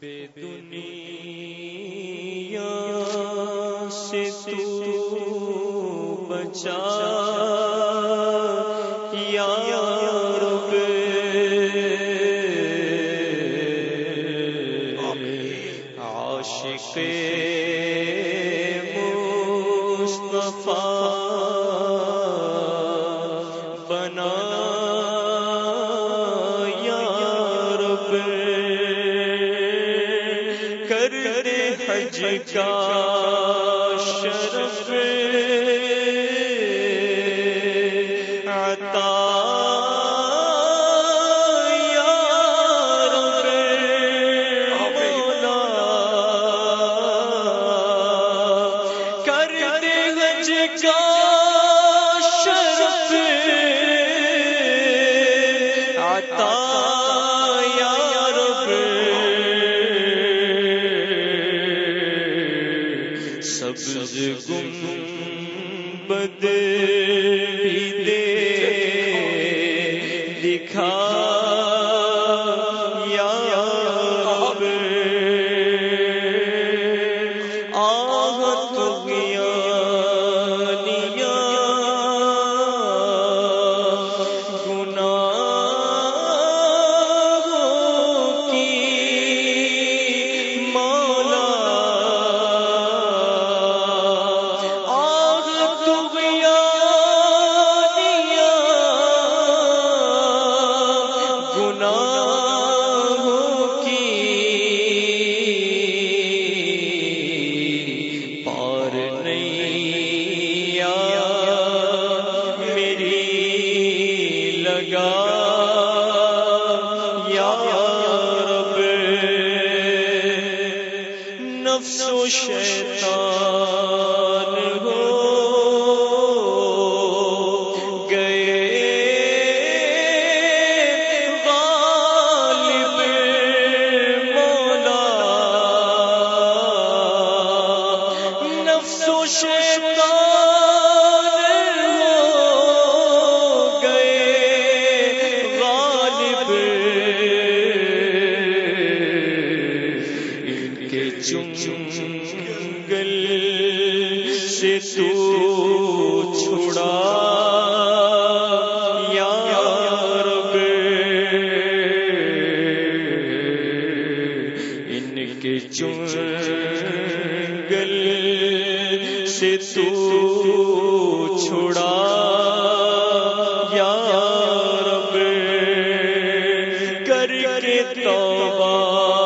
بے دنیا سے تو بچا یا رب۔ عاشق کر حج کا شرف عطا سبز گم بدے دے دکھا شیطان ہو۔ گئے غالب مولا۔ نفس و شیطان سے تو چھڑا یا رب، ان کے چنگل سے تو چھڑا یا رب، کر کے توبہ۔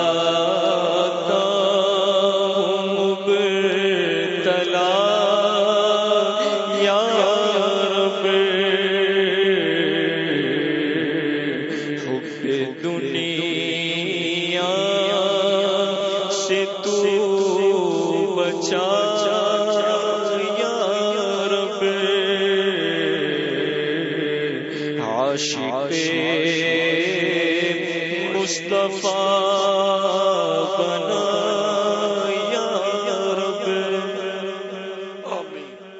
عاشق مصطفیٰ بنا